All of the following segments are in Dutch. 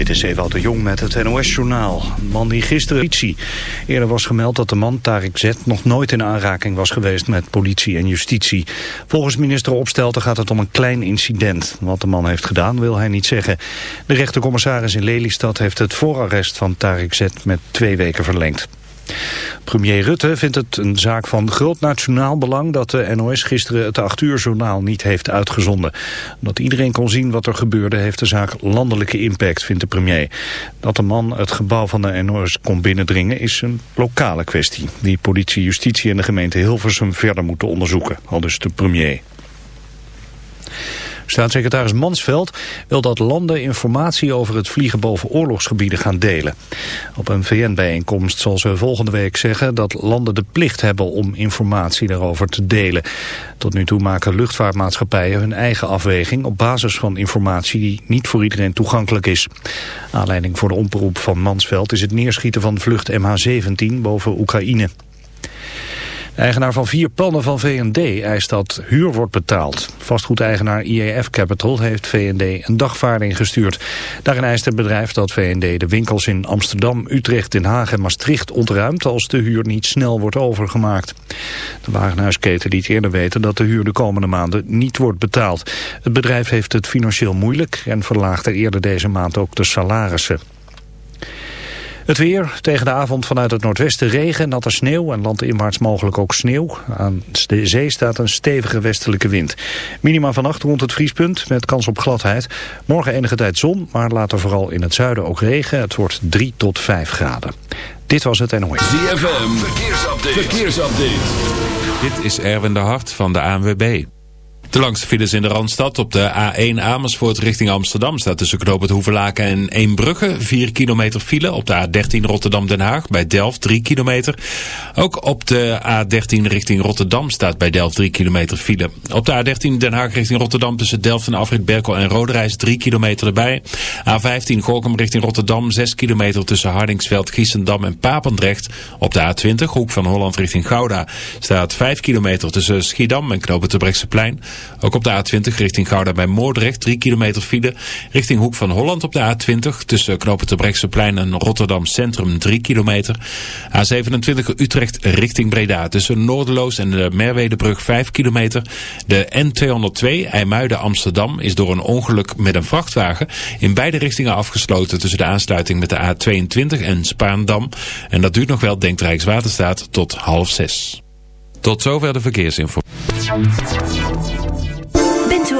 Dit is Ewout de Jong met het NOS-journaal. Man die gisteren politie. Eerder was gemeld dat de man, Tarek Z, nog nooit in aanraking was geweest met politie en justitie. Volgens minister Opstelten gaat het om een klein incident. Wat de man heeft gedaan wil hij niet zeggen. De rechtercommissaris in Lelystad heeft het voorarrest van Tarek Z met twee weken verlengd. Premier Rutte vindt het een zaak van groot nationaal belang dat de NOS gisteren het 8 uur journaal niet heeft uitgezonden. Omdat iedereen kon zien wat er gebeurde heeft de zaak landelijke impact, vindt de premier. Dat de man het gebouw van de NOS kon binnendringen is een lokale kwestie. Die politie, justitie en de gemeente Hilversum verder moeten onderzoeken, al dus de premier. Staatssecretaris Mansveld wil dat landen informatie over het vliegen boven oorlogsgebieden gaan delen. Op een VN-bijeenkomst zal ze volgende week zeggen dat landen de plicht hebben om informatie daarover te delen. Tot nu toe maken luchtvaartmaatschappijen hun eigen afweging op basis van informatie die niet voor iedereen toegankelijk is. Aanleiding voor de oproep van Mansveld is het neerschieten van vlucht MH17 boven Oekraïne. Eigenaar van vier pannen van V&D eist dat huur wordt betaald. Vastgoedeigenaar IEF Capital heeft V&D een dagvaarding gestuurd. Daarin eist het bedrijf dat V&D de winkels in Amsterdam, Utrecht, Den Haag en Maastricht ontruimt als de huur niet snel wordt overgemaakt. De wagenhuisketen liet eerder weten dat de huur de komende maanden niet wordt betaald. Het bedrijf heeft het financieel moeilijk en verlaagde eerder deze maand ook de salarissen. Het weer, tegen de avond vanuit het noordwesten regen, natte sneeuw en landinwaarts mogelijk ook sneeuw. Aan de zee staat een stevige westelijke wind. Minima vannacht rond het vriespunt met kans op gladheid. Morgen enige tijd zon, maar later vooral in het zuiden ook regen. Het wordt 3 tot 5 graden. Dit was het NOS. ZFM, verkeersupdate. verkeersupdate. Dit is Erwin de Hart van de ANWB. De langste files in de Randstad op de A1 Amersfoort richting Amsterdam staat tussen Knoop het Hoevelaken en Eembrugge. 4 kilometer file op de A13 Rotterdam-Den Haag bij Delft 3 kilometer. Ook op de A13 richting Rotterdam staat bij Delft 3 kilometer file. Op de A13 Den Haag richting Rotterdam tussen Delft en Afrit Berkel en Roderijs 3 kilometer erbij. A15 Gorkum richting Rotterdam 6 kilometer tussen Hardingsveld, Giessendam en Papendrecht. Op de A20 Hoek van Holland richting Gouda staat 5 kilometer tussen Schiedam en Knoop het. Ook op de A20 richting Gouda bij Moordrecht 3 kilometer file. Richting Hoek van Holland op de A20 tussen Knopen Brechtseplein en Rotterdam Centrum 3 kilometer. A27 Utrecht richting Breda tussen Noorderloos en de Merwedebrug 5 kilometer. De N202 IJmuiden Amsterdam is door een ongeluk met een vrachtwagen in beide richtingen afgesloten tussen de aansluiting met de A22 en Spaandam. En dat duurt nog wel, denkt Rijkswaterstaat, tot half zes. Tot zover de verkeersinformatie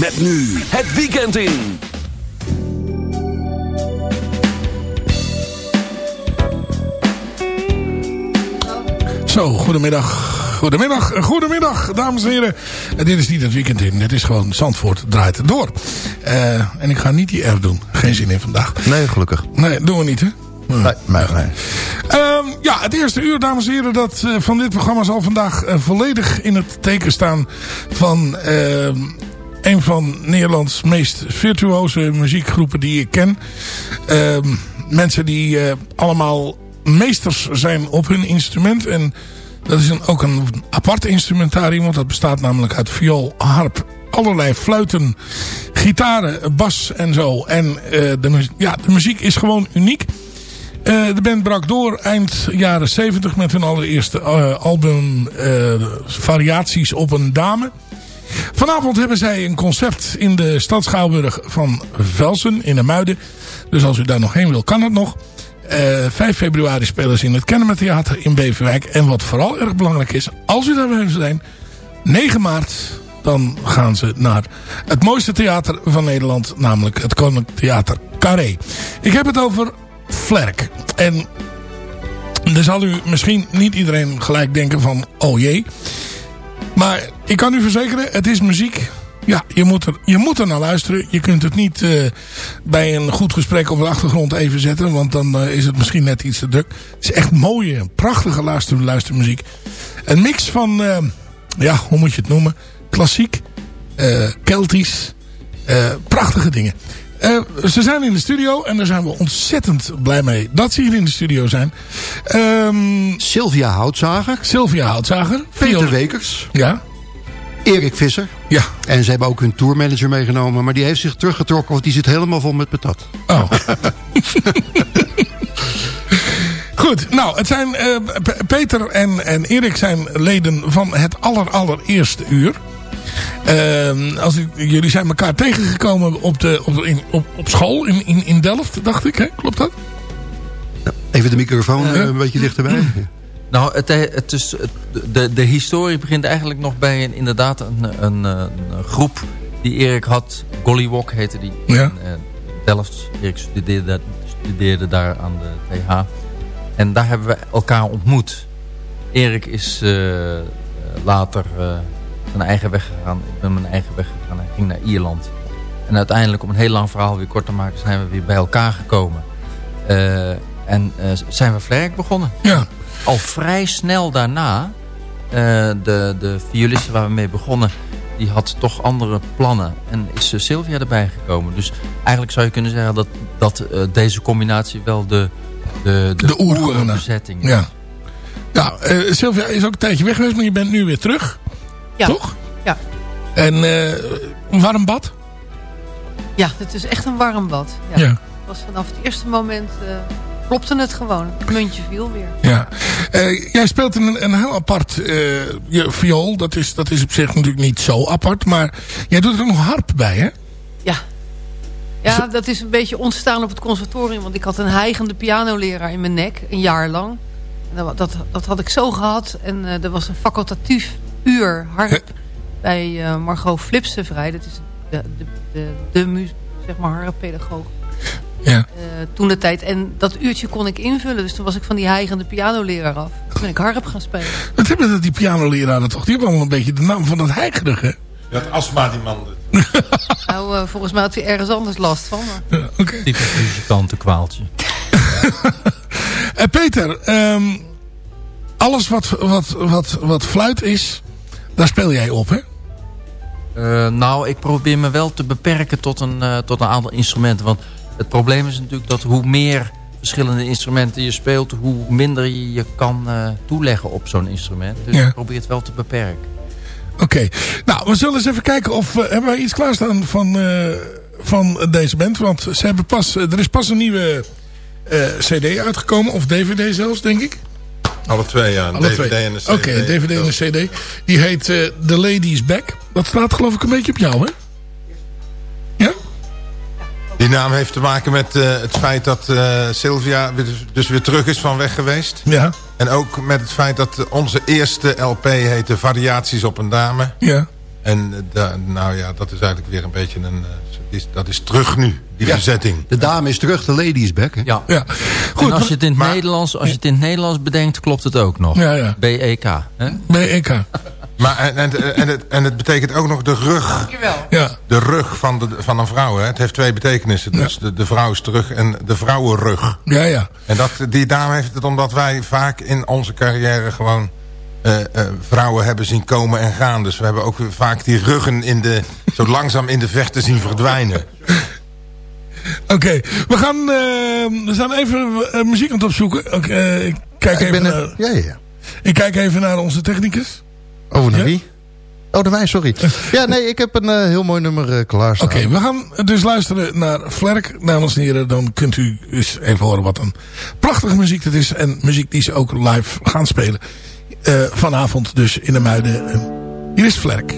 Met nu het weekend in. Zo, goedemiddag. Goedemiddag, goedemiddag, dames en heren. Uh, dit is niet het weekend in, dit is gewoon Zandvoort draait door. Uh, en ik ga niet die R doen, geen zin in vandaag. Nee, gelukkig. Nee, doen we niet, hè? Nee, nee, nee. Um, ja, het eerste uur, dames en heren, dat, uh, van dit programma zal vandaag volledig in het teken staan van ehm, een van Nederlands meest virtuoze muziekgroepen die ik ken. Ehm, mensen die allemaal meesters zijn op hun instrument. En dat is ook een apart instrumentarium. Want dat bestaat namelijk uit viool, harp, allerlei fluiten, gitaren, bas en zo. En uh, de, ja, de muziek is gewoon uniek. Uh, de band brak door eind jaren 70 met hun allereerste album Variaties op een Dame. Vanavond hebben zij een concert in de stad Schouwburg van Velsen in de Muiden. Dus als u daar nog heen wil, kan het nog. Uh, 5 februari spelen ze in het Kennemer Theater in Beverwijk. En wat vooral erg belangrijk is, als u daar wil zijn, 9 maart, dan gaan ze naar het mooiste theater van Nederland, namelijk het Koninklijk Theater Carré. Ik heb het over Flerk. En dan zal u misschien niet iedereen gelijk denken van, oh jee. Maar ik kan u verzekeren, het is muziek ja, je moet, er, je moet er naar luisteren. Je kunt het niet uh, bij een goed gesprek op de achtergrond even zetten. Want dan uh, is het misschien net iets te druk. Het is echt mooie, prachtige luister, luistermuziek. Een mix van, uh, ja, hoe moet je het noemen? Klassiek, Keltisch, prachtige dingen. ze zijn in de studio en daar zijn we ontzettend blij mee dat ze hier in de studio zijn. Um, Sylvia Houtzager. Sylvia Houtzager. Peter Wekers. Ja. Erik Visser. Ja. En ze hebben ook hun tourmanager meegenomen. Maar die heeft zich teruggetrokken, want die zit helemaal vol met patat. Oh. Goed, nou, het zijn, uh, Peter en, en Erik zijn leden van het aller, allereerste uur. Uh, als ik, jullie zijn elkaar tegengekomen op, de, op, in, op, op school in, in, in Delft, dacht ik. Hè? Klopt dat? Even de microfoon uh, een beetje dichterbij. Nou, het, het is, de, de historie begint eigenlijk nog bij een, inderdaad een, een, een groep die Erik had. Gollywog heette die. Ja. In, uh, Delft. Erik studeerde, studeerde daar aan de TH. En daar hebben we elkaar ontmoet. Erik is uh, later uh, zijn eigen weg gegaan. Ik ben mijn eigen weg gegaan. Hij ging naar Ierland. En uiteindelijk, om een heel lang verhaal weer kort te maken... zijn we weer bij elkaar gekomen. en zijn we Flerk begonnen. Ja al vrij snel daarna, uh, de, de violiste waar we mee begonnen, die had toch andere plannen. En is Sylvia erbij gekomen. Dus eigenlijk zou je kunnen zeggen dat, dat uh, deze combinatie wel de, de, de, de oerbezetting is. Ja, ja uh, Sylvia is ook een tijdje weg geweest, maar je bent nu weer terug. Ja. Toch? Ja. En een warm bad? Ja, het is echt een warm bad. Ja. ja. Het was vanaf het eerste moment klopte het gewoon. Het muntje viel weer. Ja. Uh, jij speelt een, een heel apart uh, je viool. Dat is, dat is op zich natuurlijk niet zo apart. Maar jij doet er nog harp bij, hè? Ja. Ja, dat is een beetje ontstaan op het conservatorium. Want ik had een heigende pianoleraar in mijn nek. Een jaar lang. En dat, dat, dat had ik zo gehad. En uh, er was een facultatief uur harp bij Margot Flipsen vrij. Dat is de, de, de, de, zeg maar harppedagoog. Ja. Uh, toen de tijd. En dat uurtje kon ik invullen. Dus toen was ik van die heigende pianoleraar af. Toen ben ik harp gaan spelen. Wat hebben dat die pianoleraren toch? Die hebben allemaal een beetje de naam van dat heigerig, hè? Je had astma, die man. nou, uh, volgens mij had hij ergens anders last van. Maar... Ja, okay. Typisch muzikantenkwaaltje. uh, Peter, um, alles wat, wat, wat, wat fluit is, daar speel jij op, hè? Uh, nou, ik probeer me wel te beperken tot een, uh, tot een aantal instrumenten. Want het probleem is natuurlijk dat hoe meer verschillende instrumenten je speelt... hoe minder je je kan uh, toeleggen op zo'n instrument. Dus ja. ik probeer het wel te beperken. Oké. Okay. Nou, we zullen eens even kijken of... hebben wij iets klaarstaan van, van deze band? Want ze hebben pas, er is pas een nieuwe cd uitgekomen. Of dvd zelfs, denk ik. Alle twee, ja. Een Alle DVD twee. en een CD. Oké, okay, een DVD en een CD. Die heet The Lady's Back. Dat staat geloof ik een beetje op jou, hè? Die naam heeft te maken met uh, het feit dat uh, Sylvia dus weer terug is van weg geweest. Ja. En ook met het feit dat onze eerste LP heette Variaties op een Dame. Ja. En uh, nou ja, dat is eigenlijk weer een beetje een is, dat is terug nu, die Ja. verzetting. De dame is terug, de lady is back. Hè? Ja. Ja. en als je, het in het maar- Nederlands, als je het in het Nederlands bedenkt, klopt het ook nog. Ja, ja. BEK. Hè? BEK. Maar, en, en, en, het, en het betekent ook nog de rug. Ja. De rug van, de, van een vrouw. Hè? Het heeft twee betekenissen. Dus de, de vrouw is terug en de vrouwenrug. Ja, ja. En dat, die dame heeft het omdat wij vaak in onze carrière gewoon... eh, eh, vrouwen hebben zien komen en gaan. Dus we hebben ook vaak die ruggen in de, zo langzaam in de vechten zien verdwijnen. Oké, we gaan eh, we zijn even muziek aan het opzoeken. Oké, eh, ik, kijk ik even ben naar, ja, ja, ja. ik kijk even naar onze technicus. Over naar Ja? wie? Oh, naar mij, sorry. Ja, nee, ik heb een eh, heel mooi nummer eh klaarstaan. Oké, we gaan dus luisteren naar Flerk. Dames en heren, dan kunt u eens even horen wat een prachtige muziek dit is. En muziek die ze ook live gaan spelen. Eh, vanavond dus in de Muiden. En hier is Flerk.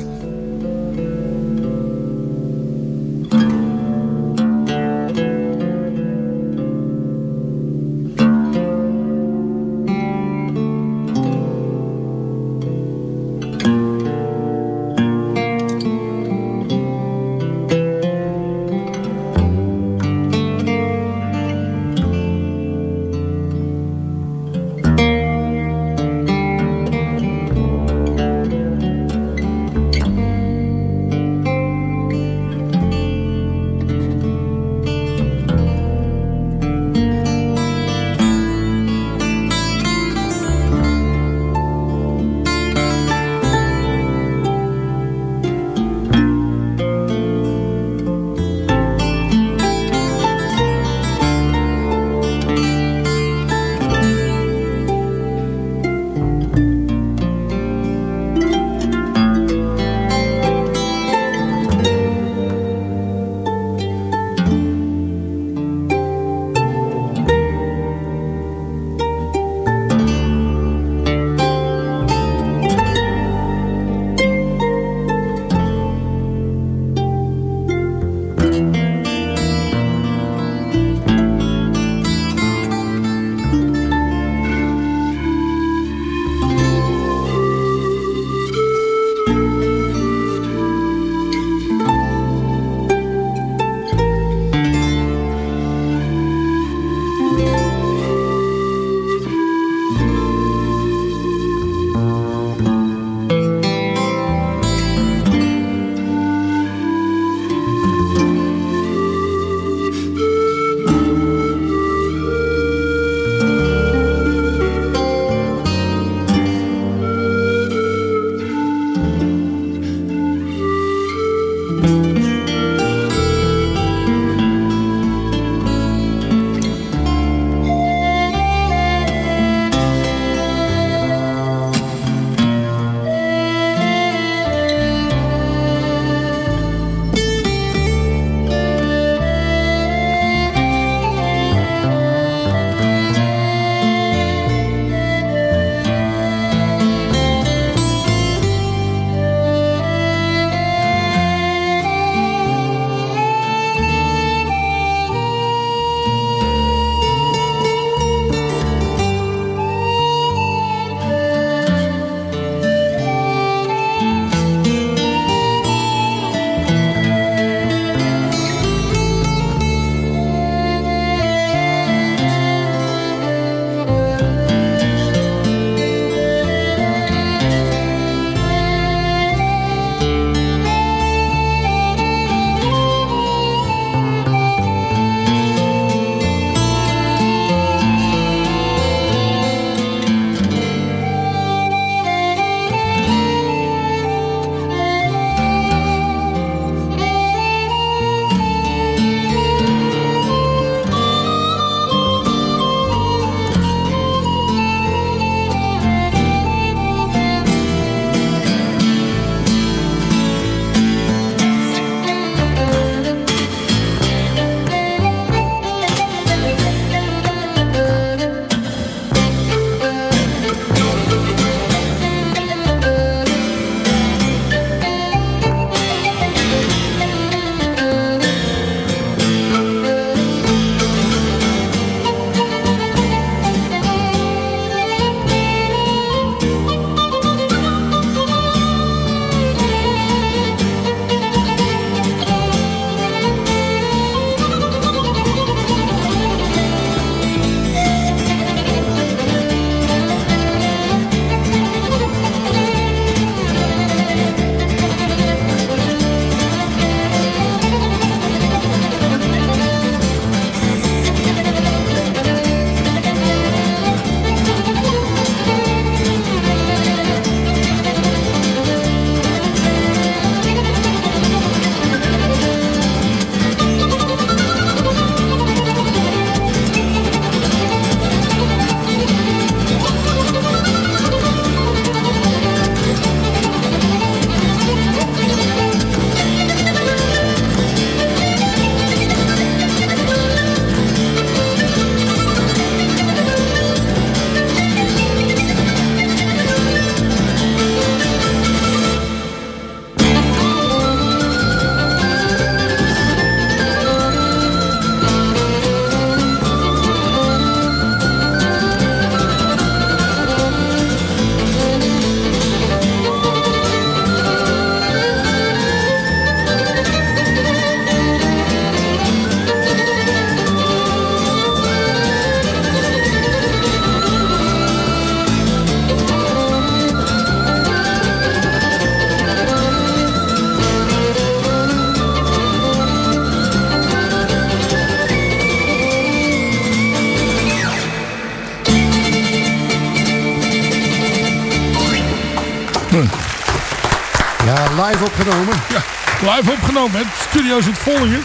Opgenomen. De studio zit vol hier.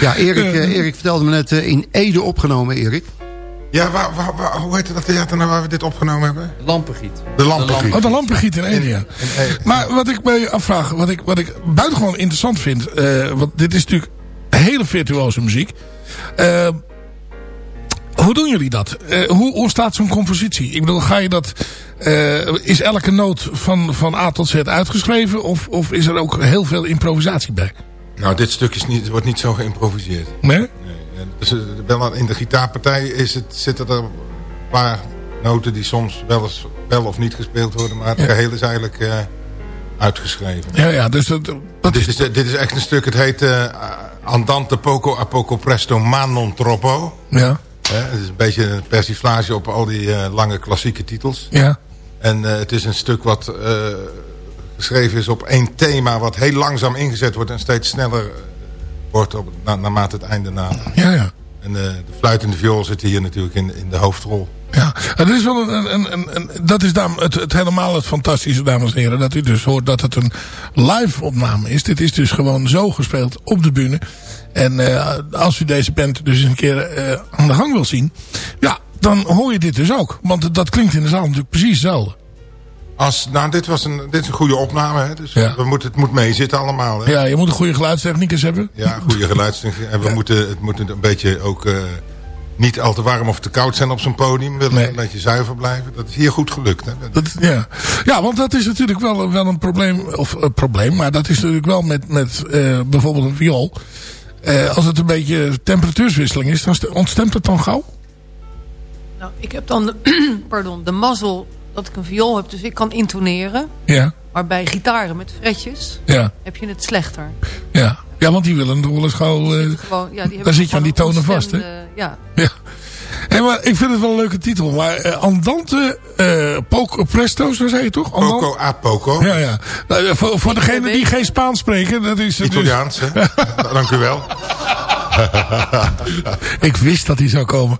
Ja, Erik, uh, Erik vertelde me net uh, in Ede opgenomen, Erik. Ja, waar, waar, waar, hoe heet dat theater nou waar we dit opgenomen hebben? Lampengiet. De Lampengiet. Oh, de Lampengiet in Ede, ja. Maar wat ik bij je afvraag, wat ik, wat ik buitengewoon interessant vind... Uh, want dit is natuurlijk hele virtuoze muziek. Hoe doen jullie dat? hoe ontstaat zo'n compositie? Ik bedoel, ga je dat... is elke noot van, van A tot Z uitgeschreven? Of, of is er ook heel veel improvisatie bij? Nou, dit stuk is niet, wordt niet zo geïmproviseerd. Nee? nee. Dus wel in de gitaarpartij is het, zitten er een paar noten die soms wel, eens, wel of niet gespeeld worden. Maar het ja. geheel is eigenlijk uh, uitgeschreven. Ja, ja. Dus dat, dat dit, is, dit is echt een stuk, het heet Andante poco a poco presto ma non troppo. Ja. Het is een beetje een persiflage op al die uh, lange klassieke titels. Ja. En het is een stuk wat geschreven is op één thema... wat heel langzaam ingezet wordt en steeds sneller wordt op, na, naarmate het einde nadert. Ja, ja. En uh, de fluitende viool zit hier natuurlijk in, in de hoofdrol. Ja, dat is, wel een, een, een, een dat is dan het, het, helemaal het fantastische, dames en heren. Dat u dus hoort dat het een live opname is. Dit is dus gewoon zo gespeeld op de bühne. En uh, als u deze band dus een keer uh, aan de gang wil zien... Ja, dan hoor je dit dus ook. Want dat klinkt in de zaal natuurlijk precies hetzelfde. Als, nou, dit, was een, dit is een goede opname. Hè? Dus ja. we moeten, het moet meezitten allemaal. Hè? Ja, je moet een goede geluidstechnicus hebben. Ja, goede geluidstechnicus. En we ja. moeten, het moet een beetje ook uh, niet al te warm of te koud zijn op zo'n podium. We willen nee. een beetje zuiver blijven. Dat is hier goed gelukt. Hè? Dat, ja. ja, want dat is natuurlijk wel, wel een probleem. Of een probleem, maar dat is natuurlijk wel met, met uh, bijvoorbeeld een viool. Uh, als het een beetje temperatuurswisseling is, dan ontstemt het dan gauw? Nou, ik heb dan de, pardon, de mazzel dat ik een viool heb, dus ik kan intoneren. Ja. Maar bij gitaren met fretjes ja. heb je het slechter. Ja, ja want die willen gauw... Uh, gewoon, ja, die daar zit je aan die tonen vast, hè? Ja. ja. Hey, maar ik vind het wel een leuke titel. Maar uh, Andante uh, Poco Presto, zo zei je toch? Andante? Poco a Poco. Ja, ja. Nou, voor voor degenen die geen Spaans spreken, dat is... Italiaans, dus... hè? Dank u wel. ik wist dat hij zou komen.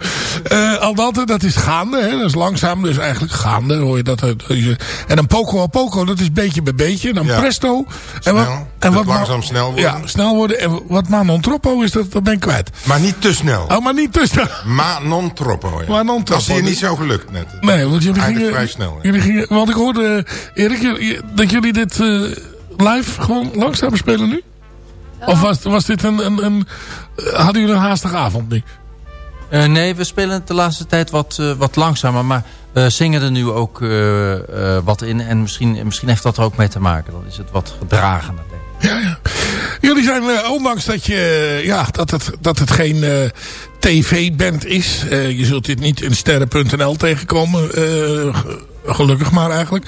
Uh, Andante, dat is gaande. Hè? Dat is langzaam, dus eigenlijk gaande. Hoor je dat, en dan poco a poco, dat is beetje bij beetje. En dan ja. presto. Snel, en wat, en wat langzaam snel worden. Ja, snel worden. En wat ma non troppo is, dat, dat ben ik kwijt. Maar niet te snel. Oh, maar niet te snel. Ma non troppo. Ja. Ma non troppo. Dat is hier niet zo gelukt net. Nee, want jullie Eigenlijk gingen... vrij snel. Jullie gingen want ik hoorde, Erik, dat jullie dit uh, live gewoon langzaam spelen nu? Of was, was dit een, een, een... Hadden jullie een haastige avond, Nick? Uh, nee, we spelen het de laatste tijd wat, uh, wat langzamer. Maar we zingen er nu ook uh, wat in. En misschien, misschien heeft dat er ook mee te maken. Dan is het wat gedragener, denk ik. Ja, ja. Jullie zijn, ondanks dat, je, ja, dat, het, dat het geen tv-band is. je zult dit niet in sterren.nl tegenkomen. gelukkig maar eigenlijk.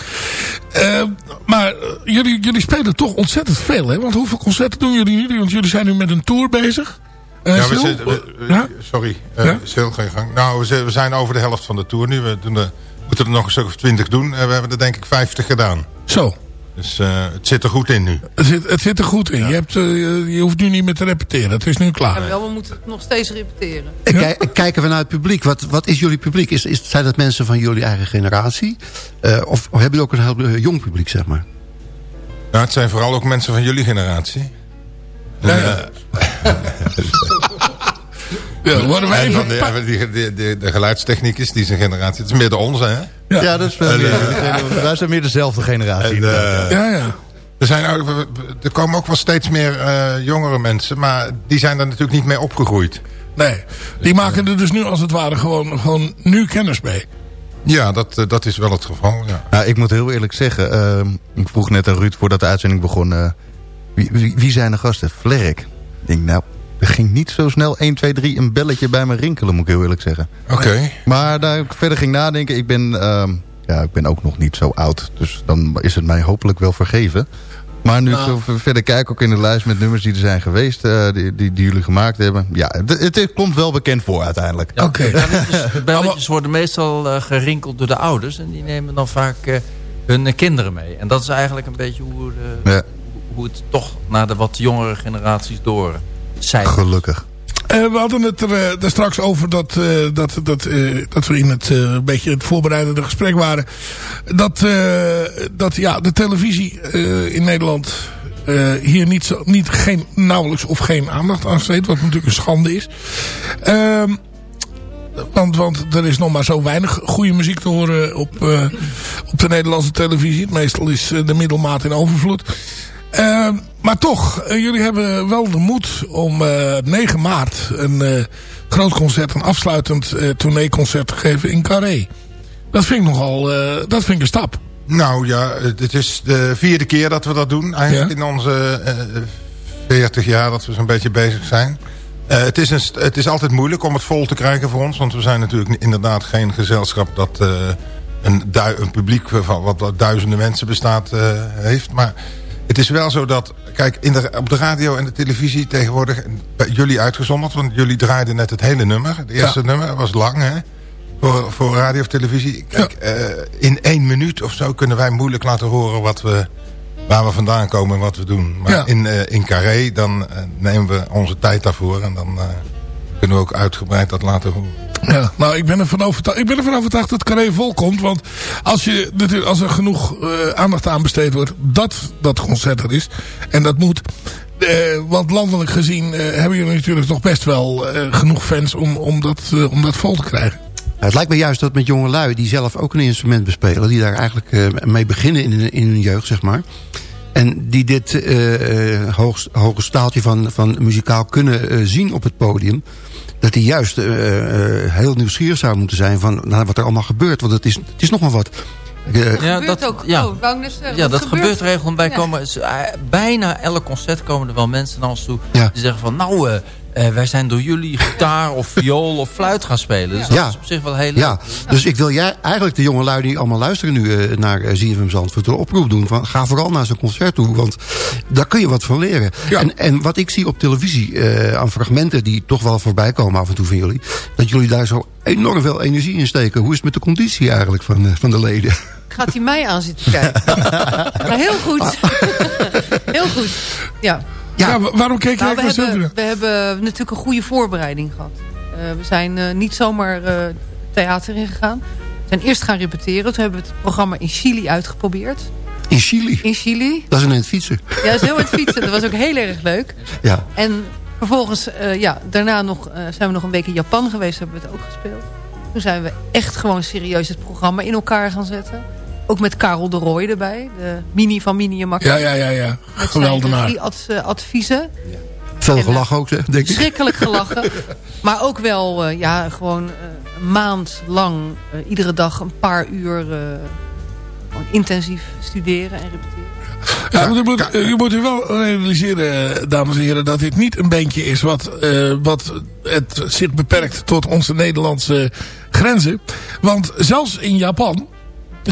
maar jullie, jullie spelen toch ontzettend veel. Hè? Want hoeveel concerten doen jullie nu? Want jullie zijn nu met een tour bezig. Uh, ja, we zitten, we, ja? Sorry, uh, ja? Je gang. Nou, we zijn over de helft van de tour nu. We doen de, moeten er nog een stuk of twintig doen. En we hebben er denk ik 50 gedaan. Zo. Dus uh, het zit er goed in nu. Het zit, het zit er goed in. Ja. Je, hebt, je hoeft nu niet meer te repeteren. Het is nu klaar. Ja, wel, we moeten het nog steeds repeteren. Kijk, kijken we naar het publiek. Wat, wat is jullie publiek? Is, is, zijn dat mensen van jullie eigen generatie? of, of hebben jullie ook een heel jong publiek, zeg maar? Nou, het zijn vooral ook mensen van jullie generatie. Ja, ja. ja, worden wij even... De, de, de, de, de geluidstechnicus, die zijn generatie. Het is meer de onze, hè? Ja, ja dat is wel meer, uh, wij zijn meer dezelfde generatie. En, uh, ja, ja. Er, zijn, er komen ook wel steeds meer uh, jongere mensen, maar die zijn er natuurlijk niet mee opgegroeid. Nee, die maken er dus nu als het ware gewoon, gewoon nu kennis mee. Ja, dat, dat is wel het geval, ja. Nou, ik moet heel eerlijk zeggen, uh, ik vroeg net aan Ruud voordat de uitzending begon... Wie, wie, wie, zijn de gasten? Flerk. Ik denk, nou, er ging niet zo snel 1, 2, 3 een belletje bij me rinkelen, moet ik heel eerlijk zeggen. Oké. Okay. Maar daar ik verder ging nadenken, ik ben, uh, ja, ik ben ook nog niet zo oud. Dus dan is het mij hopelijk wel vergeven. Maar nu nou. ik verder kijk, ook in de lijst met nummers die er zijn geweest, uh, die, die, die, jullie gemaakt hebben. Ja, het, het, het komt wel bekend voor uiteindelijk. Ja, Oké. Okay. De belletjes worden meestal uh, gerinkeld door de ouders. En die nemen dan vaak uh, hun kinderen mee. En dat is eigenlijk een beetje hoe, ja. Hoe het toch naar de wat jongere generaties door zijn. Gelukkig. we hadden het er, uh, er straks over dat, uh, dat, dat, uh, dat we in het een beetje het voorbereidende gesprek waren. Dat, dat ja, de televisie in Nederland hier niet, zo, niet geen, nauwelijks of geen aandacht aan besteedt. Wat natuurlijk een schande is. Ehm, want, want er is nog maar zo weinig goede muziek te horen op, op de Nederlandse televisie. Meestal is de middelmaat in overvloed. Uh, maar toch, uh, jullie hebben wel de moed om uh, 9 maart een uh, groot concert, een afsluitend tourneeconcert te geven in Carré. Dat vind ik nogal, dat vind ik een stap. Nou ja, het is de vierde keer dat we dat doen. Eigenlijk ja. in onze 40 jaar dat we zo'n beetje bezig zijn. het, is een, het is altijd moeilijk om het vol te krijgen voor ons. Want we zijn natuurlijk inderdaad geen gezelschap dat een, een publiek van wat duizenden mensen bestaat heeft. Maar het is wel zo dat, kijk, in de, op de radio en de televisie tegenwoordig, bij jullie uitgezonderd, want jullie draaiden net het hele nummer. Het eerste nummer was lang, hè? Voor, voor radio of televisie. Kijk, ja. uh, in één minuut of zo kunnen wij moeilijk laten horen wat we, waar we vandaan komen en wat we doen. Maar ja. in, uh, in Carré, dan uh, nemen we onze tijd daarvoor en dan kunnen we ook uitgebreid dat laten horen. Ja, nou, ik ben ervan overtuigd, ik ben ervan overtuigd dat Carré vol komt. Want als, je, natuurlijk, als er genoeg uh, aandacht aan besteed wordt, dat dat concert er is. En dat moet. Uh, want landelijk gezien uh, hebben jullie natuurlijk nog best wel genoeg fans om, om, dat, om dat vol te krijgen. het lijkt me juist dat met jonge lui die zelf ook een instrument bespelen... die daar eigenlijk mee beginnen in, in hun jeugd, zeg maar... En die dit hoog, hoge staaltje van, van muzikaal kunnen zien op het podium dat hij juist uh, heel nieuwsgierig zou moeten zijn van nou, wat er allemaal gebeurt. Want het is, het is nog maar wat. Uh, ja, dat, ook. Ja, oh, dus, uh, ja dat gebeurt regelmatig. Bij komen, bijna elk concert komen er wel mensen naar ons toe. Ja. Die zeggen van nou, uh, wij zijn door jullie gitaar of viool of fluit gaan spelen. Dus dat ja. is op zich wel heel leuk. Ja. Dus ik wil jij eigenlijk de jonge lui die allemaal luisteren nu uh, naar uh, ZFM Zandvoort... een oproep doen van ga vooral naar zo'n concert toe. Want daar kun je wat van leren. Ja. En, en wat ik zie op televisie aan fragmenten die toch wel voorbij komen af en toe van jullie... dat jullie daar zo enorm veel energie in steken. Hoe is het met de conditie eigenlijk van, van de leden? Gaat hij mij aan zitten kijken? nou, heel goed. heel goed, ja. Ja, ja waarom keek nou, we hebben, we hebben natuurlijk een goede voorbereiding gehad. Uh, we zijn uh, niet zomaar uh, theater ingegaan. We zijn eerst gaan repeteren. Toen hebben we het programma in Chili uitgeprobeerd. In Chili? In Chili. Dat is een het fietsen. Ja, dat is heel het fietsen. Dat was ook heel erg leuk. Ja. En vervolgens, ja, daarna nog, zijn we nog een week in Japan geweest. Hebben we het ook gespeeld. Toen zijn we echt gewoon serieus het programma in elkaar gaan zetten. Ook met Karel de Rooij erbij. De mini van Mini en Ja, ja, ja. ja. Geweldenaar. Die ad, uh, adviezen. Ja. Veel gelachen ook, denk ik. Schrikkelijk gelachen. maar ook wel, uh, ja, gewoon uh, een maand lang. iedere dag een paar uur intensief studeren en repeteren. Ja, je, moet, je moet u wel realiseren, dames en heren, dat dit niet een bandje is wat, wat het zich beperkt tot onze Nederlandse grenzen. Want zelfs in Japan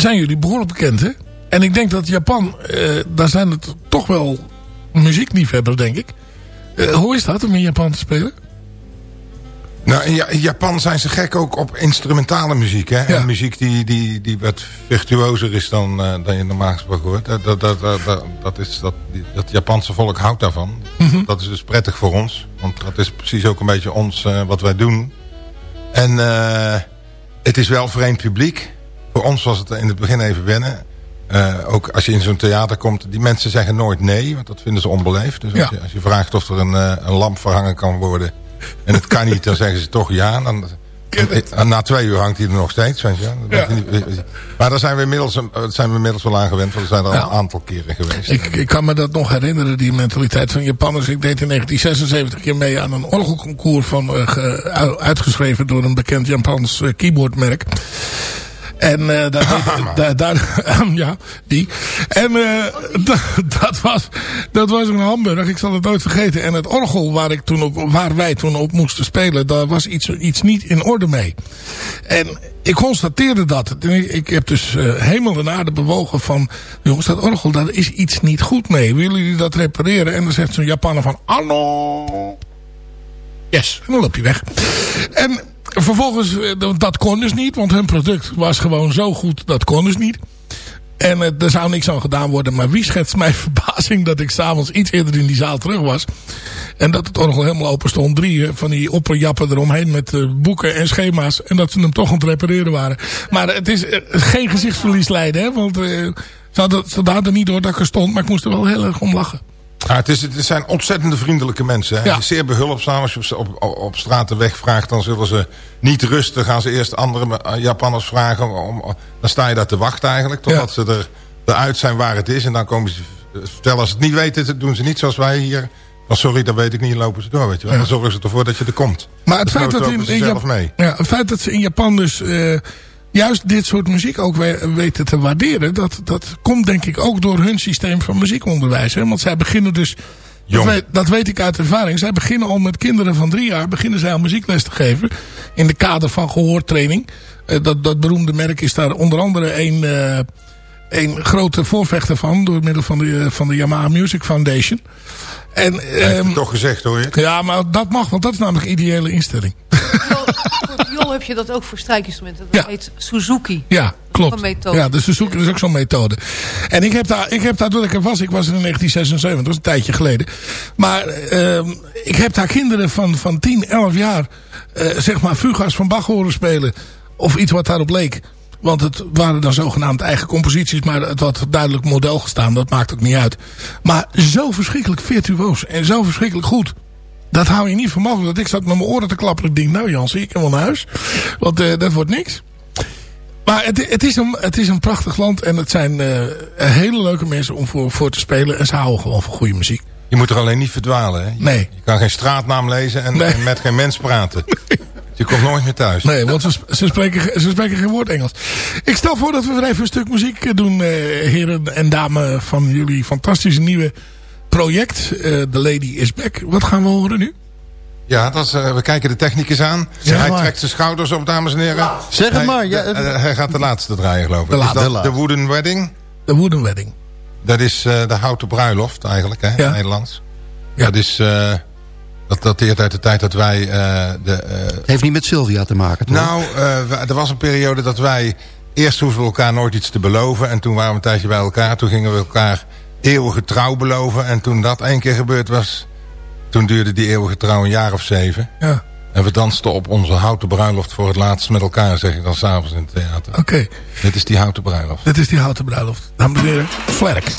zijn jullie behoorlijk bekend, hè? En ik denk dat Japan, uh, daar zijn het toch wel muziekliefhebbers, denk ik. Uh, hoe is dat om in Japan te spelen? Nou, in Japan zijn ze gek ook op instrumentale muziek. Hè? Ja. En muziek die, die, die wat virtuozer is dan, uh, dan je normaal gesproken hoort. Dat, dat, dat, dat, dat, is, dat, dat Japanse volk houdt daarvan. Mm -hmm. Dat is dus prettig voor ons. Want dat is precies ook een beetje ons wat wij doen. En het is wel vreemd publiek. Voor ons was het in het begin even wennen. Uh, ook als je in zo'n theater komt, die mensen zeggen nooit nee, want dat vinden ze onbeleefd. Dus ja. als, je, als, je, vraagt of er een, uh, een lamp verhangen kan worden en het kan niet, dan zeggen ze toch ja. Dan, en, na twee uur hangt hij er nog steeds. Weet je. Ja. Maar daar zijn we, inmiddels, zijn we inmiddels wel aan gewend, want we zijn er al een aantal keren geweest. Ik, ik, kan me dat nog herinneren, die mentaliteit van Japanners. Ik deed in 1976 keer mee aan een orgelconcours van, uh, uitgeschreven door een bekend Japans keyboardmerk. En uh, daar, daar, daar ja, die. En uh, dat, was, dat was een Hamburg. Ik zal het nooit vergeten. En het orgel waar, ik toen op, waar wij toen op moesten spelen, daar was iets, iets niet in orde mee. En ik constateerde dat. Ik heb dus uh, hemel en aarde bewogen van... jongens, dat orgel, daar is iets niet goed mee. Willen jullie dat repareren? En dan zegt zo'n Japaner van... Hallo! Yes, en dan loop je weg. En vervolgens, dat kon dus niet, want hun product was gewoon zo goed, dat kon dus niet. En uh, er zou niks aan gedaan worden. Maar wie schetst mij verbazing dat ik s'avonds iets eerder in die zaal terug was. En dat het orgel helemaal open stond. Drie van die opperjappen eromheen met boeken en schema's. En dat ze hem toch aan het repareren waren. Maar het is geen gezichtsverlies leiden. Hè? Want ze, hadden, hadden niet door dat ik er stond. Maar ik moest er wel heel erg om lachen. Ja, het, is, het zijn ontzettende vriendelijke mensen. Hè? Ja. Zeer behulpzaam. Als je op, op, op straat de weg vraagt, dan zullen ze niet rusten. Gaan ze eerst andere Japanners vragen. Om, dan sta je daar te wachten eigenlijk. Totdat ja. ze er, eruit zijn waar het is. En dan komen ze vertellen als ze het niet weten. doen ze niet zoals wij hier. Van sorry, dat weet ik niet. lopen ze door. Weet je wel. Dan zorgen ze ervoor dat je er komt. Maar het feit, dat in, mee. Ja, het feit dat ze in Japan dus... Uh, juist dit soort muziek ook weten te waarderen. Dat, dat komt denk ik ook door hun systeem van muziekonderwijs. Hè? Want zij beginnen dus... Dat weet, dat weet, ik uit ervaring. Zij beginnen al met kinderen van drie jaar... beginnen zij al muziekles te geven. In de kader van gehoortraining. Uh, dat, dat beroemde merk is daar onder andere een... Uh, een grote voorvechter van... door middel van de, van de Yamaha Music Foundation. En, um, toch gezegd hoor je. Ja, maar dat mag, want dat is namelijk een ideale instelling. Voor viool heb je dat ook voor strijkinstrumenten. Dat ja. heet Suzuki. Ja, klopt. Ja, de Suzuki is ook zo'n methode. En ik heb daar, ik heb daar, toen ik er was, ik was in 1976, dat was een tijdje geleden. Maar uh, ik heb daar kinderen van, van 10, 11 jaar, uh, zeg maar, fuga's van Bach horen spelen. Of iets wat daarop leek. Want het waren dan zogenaamd eigen composities. Maar het had duidelijk model gestaan. Dat maakt ook niet uit. Maar zo verschrikkelijk virtuoos. En zo verschrikkelijk goed. Dat hou je niet voor mogelijk. Dat ik zat met mijn oren te klapperen. Ik denk, nou Jan, zie ik hem wel naar huis. Want uh, dat wordt niks. Maar het, het, is een, het is een prachtig land. En het zijn uh, hele leuke mensen om voor, voor te spelen. En ze houden gewoon van goede muziek. Je moet er alleen niet verdwalen. Hè? Je, nee. Je kan geen straatnaam lezen en, nee. en met geen mens praten. Je komt nooit meer thuis. Nee, want ze, ze, spreken, ze spreken geen woord Engels. Ik stel voor dat we weer even een stuk muziek doen, uh, heren en dames, van jullie fantastische nieuwe project. Uh, The Lady is Back. Wat gaan we horen nu? Ja, dat is, uh, we kijken de technicus aan. Hij maar. trekt zijn schouders op, dames en heren. Zeg het maar. Ja, de, hij gaat de laatste draaien, geloof ik. De, laatste. De Wooden Wedding? De Wooden Wedding. Dat is de houten bruiloft eigenlijk, hè, in Nederlands. Ja. Dat is... Dat dateert uit de tijd dat wij... Uh, de, uh, het heeft niet met Sylvia te maken, toch? Nou, uh, er was een periode dat wij... Eerst hoefden we elkaar nooit iets te beloven. En toen waren we een tijdje bij elkaar. Toen gingen we elkaar eeuwige trouw beloven. En toen dat één keer gebeurd was... Toen duurde die eeuwige trouw een jaar of zeven. Ja. En we dansten op onze houten bruiloft voor het laatst met elkaar, zeg ik dan s'avonds in het theater. Oké. Okay. Dit is die houten bruiloft. Dit is die houten bruiloft. Dames en heren, Flerk.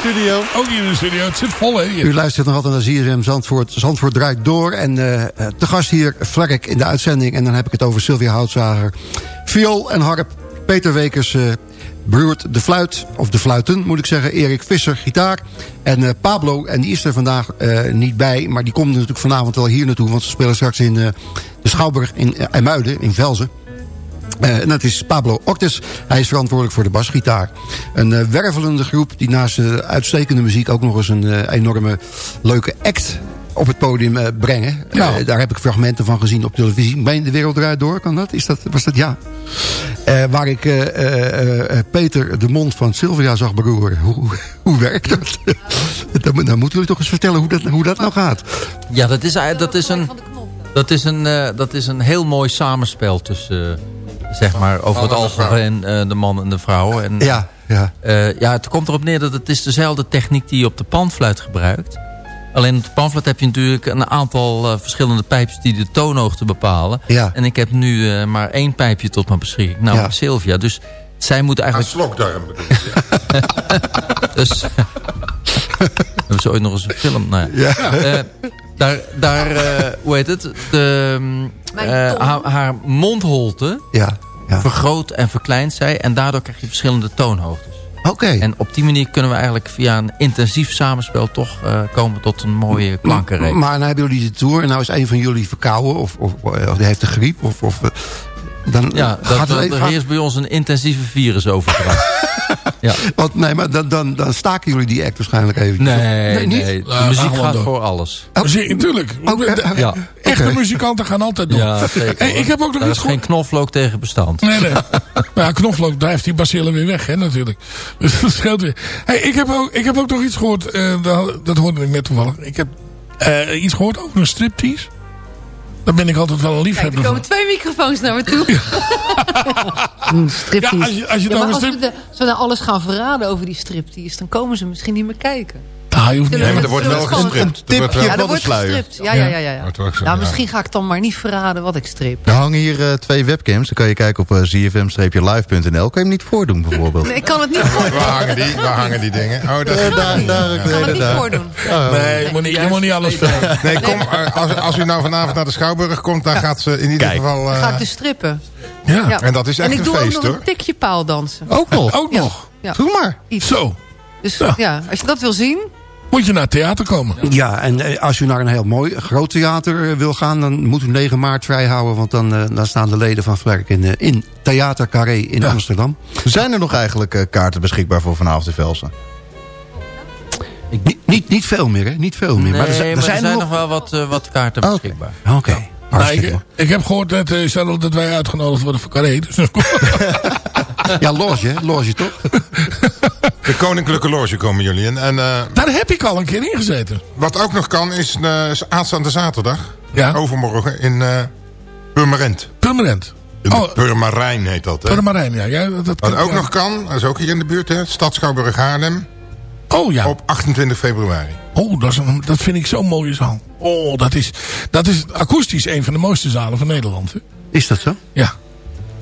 Studio Ook hier in de studio. Het zit vol, hè? hier. U luistert nog altijd naar ZFM Zandvoort. Zandvoort draait door. En eh, eh, te gast hier Flerk in de uitzending. En dan heb ik het over Sylvia Houtzager. Viool en harp. Peter Wekers, eh Broert de fluit. Of de fluiten, moet ik zeggen. Erik Visser, gitaar. En Pablo, en die is er vandaag niet bij. Maar die komt natuurlijk vanavond wel hier naartoe. Want ze spelen straks in de Schouwburg in uh, IJmuiden, in Velzen. Uh, en dat is Pablo Ortiz. Hij is verantwoordelijk voor de basgitaar. Een uh, wervelende groep die naast uh, uitstekende muziek... ook nog eens een enorme leuke act op het podium brengen. Ja. daar heb ik fragmenten van gezien op televisie. Ben de wereld eruit door? Kan dat? Is dat was dat? Ja. waar ik Peter de mond van Sylvia zag beroeren. Hoe, hoe werkt dat? dan, dan moeten jullie toch eens vertellen hoe dat, hoe dat nou gaat. Ja, dat is, dat is een... Dat is, een, uh, dat is een heel mooi samenspel tussen, uh, zeg maar, over het algemeen uh, de man en de vrouw. En, ja, ja. ja, het komt erop neer dat het is dezelfde techniek die je op de panfluit gebruikt. Alleen op de panfluit heb je natuurlijk een aantal verschillende pijpjes die de toonhoogte bepalen. Ja. En ik heb nu maar één pijpje tot mijn beschikking, nou Ja. Sylvia. Dus zij moet eigenlijk... Een slokdarm bedoel je. Dus hebben ze ooit nog eens een film? Nou ja. Eh, daar, daar eh, hoe heet het? De, eh, tong. Haar, haar mondholte Ja, ja. vergroot en verkleint zij. En daardoor krijg je verschillende toonhoogtes. Oké. En op die manier kunnen we eigenlijk via een intensief samenspel... toch eh, komen tot een mooie klankenreeks. Maar nou hebben jullie de tour en nou is een van jullie verkouden of, of, of die heeft de griep of, of eh, dan Ja, dat, gaat het dat, even, er heerst bij ons een intensieve virusoverdracht. ja. want, nee, maar dan, dan, dan staken jullie die act waarschijnlijk even. Nee, Nee, nee, niet? de Ja, muziek gaat door. voor alles. Muziek, Natuurlijk. Ook, De- Ja, Echte muzikanten gaan altijd door. ja zeker. Hey, ik heb ook nog Daar iets is geen knoflook tegen bestand. Nee, nee. ja, knoflook drijft die bacillen weer weg, hè, natuurlijk. Dus dat scheelt weer. Hey, ik, heb ook, ik heb ook nog iets gehoord, eh, dat, dat hoorde ik net toevallig. Ik heb eh, iets gehoord over een striptease. Daar ben ik altijd wel een Kijk, liefhebber er van. komen twee microfoons naar me toe. Ja, als je- als je als we, strip- de, als we nou alles gaan verraden over die striptease... dan komen ze misschien niet meer kijken. Nou, je hoeft niet Nee, maar er wordt wel gestript. Wordt wel- tipje Ja, van er de sluier. Ja, ja, ja. ja, Nou, misschien ga ik dan maar niet verraden wat ik strip. Er hangen hier eh, twee webcams. Dan kan je kijken op uh, zfm-live.nl. Kan je hem niet voordoen bijvoorbeeld? Nee, ik kan het niet voordoen. Waar hangen die? Waar hangen die dingen? Oh, dat Eh, daar, daar, Ik kan het niet voordoen. Nee, je moet niet, je moet niet alles vertellen. Nee, kom, eh, als, als u nou vanavond naar de Schouwburg komt, dan gaat ze in ieder Kijk. geval... Dan eh, ga ik dus strippen. Ja, Ja. En dat is echt en ik een doe feest, ook nog hoor. een tikje paaldansen. Ook nog. ook nog. Ja, Doe maar. Zo, Dus Ja. ja, als je dat wil zien... moet je naar het theater komen. Ja, en eh, als u naar een heel mooi groot theater eh, wil gaan... dan moet u 9 maart vrijhouden... want dan, eh, dan staan de leden van Vlerk in, in Theater Carré in Ja. Amsterdam. Zijn er nog eigenlijk eh, kaarten beschikbaar voor vanavond in Velsen? Niet, niet, niet veel meer, hè? Niet veel meer. Nee, maar er, zijn- er zijn, nog nog... wel wat, wat kaarten beschikbaar. Oké, Nou, ik, ik heb gehoord net, eh, Charles, dat wij uitgenodigd worden voor Carré. Dus Ja, loge, hè? Loge, toch? De Koninklijke Loge komen jullie in. En eh, daar heb ik al een keer in gezeten. wat ook nog kan, is eh, aanstaande zaterdag. Ja. Overmorgen in eh Purmerend. In Oh, Purmerijn heet dat, hè? Purmerijn, ja. ja dat, dat Wat kan- ook ja. nog kan, dat is ook hier in de buurt, hè? Stad Schouwburg Haarlem. Oh ja. Op 28 februari. Oh, dat, is een, dat vind ik zo'n mooie zaal. Oh, dat is, dat is akoestisch een van de mooiste zalen van Nederland. Hè? Is dat zo? Ja.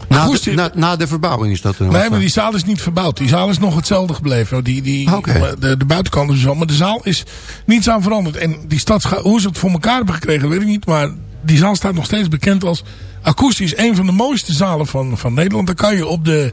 Na de, na, na de verbouwing is dat er nog Nee, maar eh, die zaal is niet verbouwd. Die zaal is nog hetzelfde gebleven. Die, die, de, de buitenkant is wel. Maar de zaal is niets aan veranderd. En die stad, hoe ze het voor elkaar hebben gekregen, weet ik niet. Maar die zaal staat nog steeds bekend als akoestisch een van de mooiste zalen van, van Nederland. Dan kan je op de,